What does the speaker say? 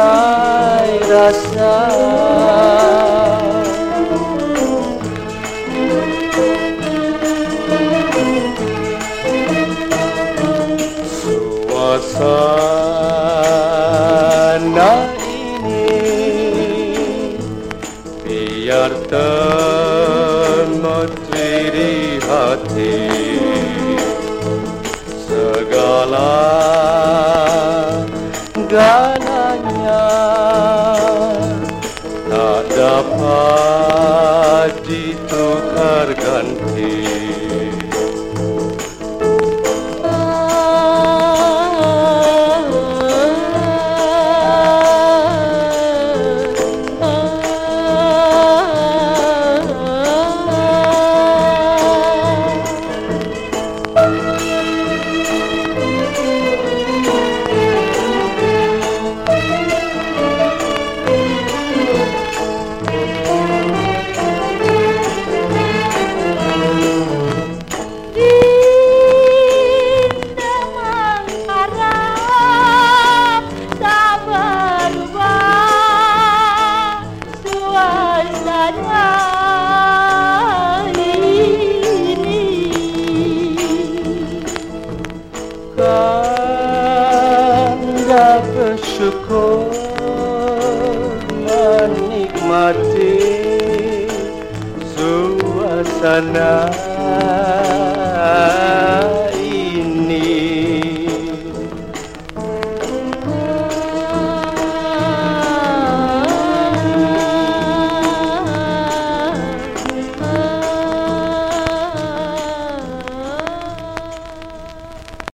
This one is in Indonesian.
membelai rasa. Suasana ini biar termenteri di hati. Segala দাফা জি তোখার Gandhi Syukur menikmati suasana.